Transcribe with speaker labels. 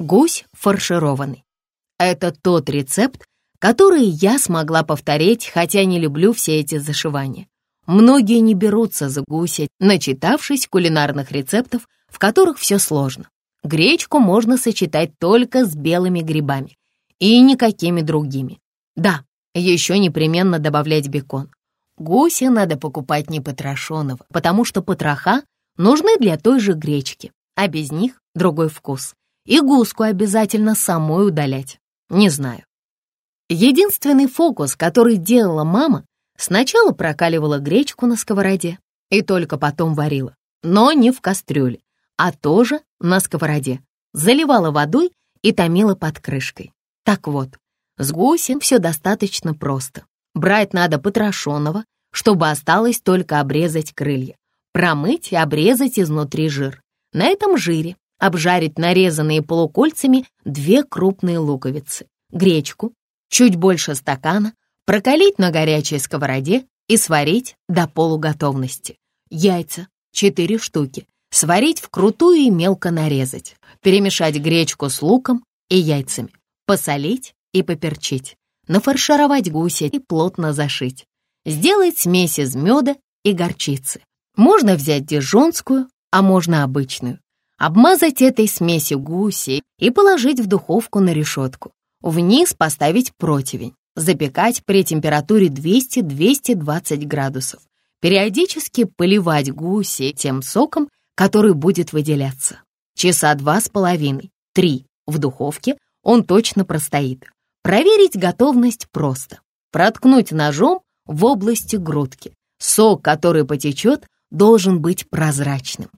Speaker 1: Гусь фаршированный. Это тот рецепт, который я смогла повторить, хотя не люблю все эти зашивания. Многие не берутся за гуся, начитавшись кулинарных рецептов, в которых все сложно. Гречку можно сочетать только с белыми грибами и никакими другими. Да, еще непременно добавлять бекон. Гуся надо покупать не потрошенного, потому что потроха нужны для той же гречки, а без них другой вкус. И гуску обязательно самой удалять. Не знаю. Единственный фокус, который делала мама, сначала прокаливала гречку на сковороде и только потом варила, но не в кастрюле, а тоже на сковороде. Заливала водой и томила под крышкой. Так вот, с гусем все достаточно просто. Брать надо потрошенного, чтобы осталось только обрезать крылья, промыть и обрезать изнутри жир. На этом жире обжарить нарезанные полукольцами две крупные луковицы, гречку, чуть больше стакана, прокалить на горячей сковороде и сварить до полуготовности. Яйца, 4 штуки, сварить вкрутую и мелко нарезать, перемешать гречку с луком и яйцами, посолить и поперчить, нафаршировать гуся и плотно зашить. Сделать смесь из меда и горчицы. Можно взять дижонскую, а можно обычную. Обмазать этой смесью гуси и положить в духовку на решетку. Вниз поставить противень. Запекать при температуре 200-220 градусов. Периодически поливать гуси тем соком, который будет выделяться. Часа два с половиной, три в духовке он точно простоит. Проверить готовность просто. Проткнуть ножом в области грудки. Сок, который потечет, должен быть прозрачным.